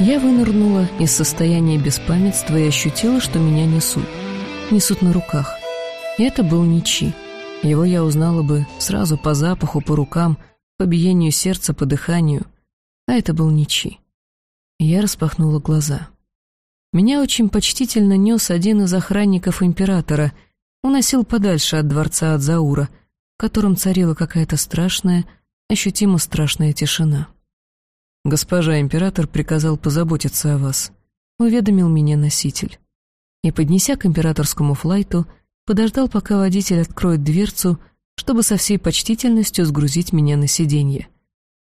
Я вынырнула из состояния беспамятства и ощутила, что меня несут. Несут на руках. И это был Ничи. Его я узнала бы сразу по запаху, по рукам, по биению сердца, по дыханию. А это был Ничи. Я распахнула глаза. Меня очень почтительно нес один из охранников императора, уносил подальше от дворца Адзаура, в котором царила какая-то страшная, ощутимо страшная тишина. «Госпожа император приказал позаботиться о вас», — уведомил меня носитель. И, поднеся к императорскому флайту, подождал, пока водитель откроет дверцу, чтобы со всей почтительностью сгрузить меня на сиденье,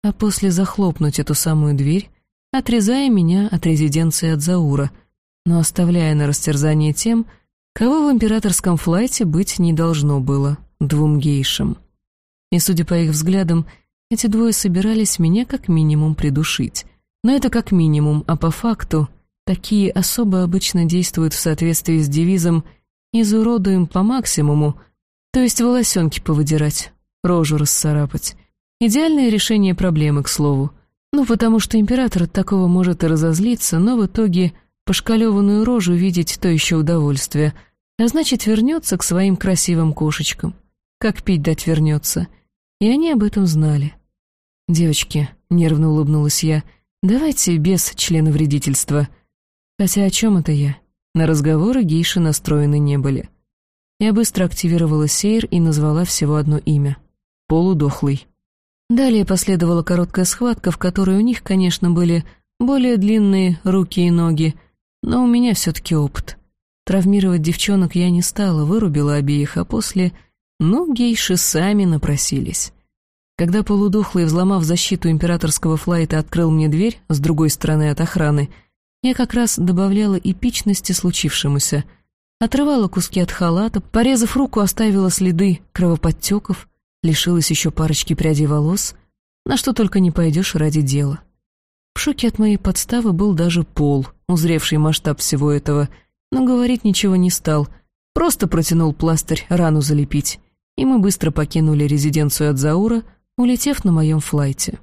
а после захлопнуть эту самую дверь, отрезая меня от резиденции Адзаура, но оставляя на растерзание тем, кого в императорском флайте быть не должно было, двум гейшам. И, судя по их взглядам, эти двое собирались меня как минимум придушить. Но это как минимум, а по факту такие особо обычно действуют в соответствии с девизом «изуродуем по максимуму», то есть волосенки повыдирать, рожу расцарапать. Идеальное решение проблемы, к слову. Ну, потому что император от такого может и разозлиться, но в итоге пошкалеванную рожу видеть то еще удовольствие, а значит вернется к своим красивым кошечкам. Как пить дать вернется. И они об этом знали. «Девочки», — нервно улыбнулась я, — «давайте без члена вредительства». Хотя о чем это я? На разговоры гейши настроены не были. Я быстро активировала сейр и назвала всего одно имя — «Полудохлый». Далее последовала короткая схватка, в которой у них, конечно, были более длинные руки и ноги, но у меня все-таки опыт. Травмировать девчонок я не стала, вырубила обеих, а после... Ну, гейши сами напросились. Когда полудохлый, взломав защиту императорского флайта, открыл мне дверь с другой стороны от охраны, я как раз добавляла эпичности случившемуся. Отрывала куски от халата, порезав руку, оставила следы кровоподтеков, лишилась еще парочки прядей волос, на что только не пойдешь ради дела. В шоке от моей подставы был даже Пол, узревший масштаб всего этого, но говорить ничего не стал, просто протянул пластырь рану залепить, и мы быстро покинули резиденцию от Заура, улетев на моем флайте.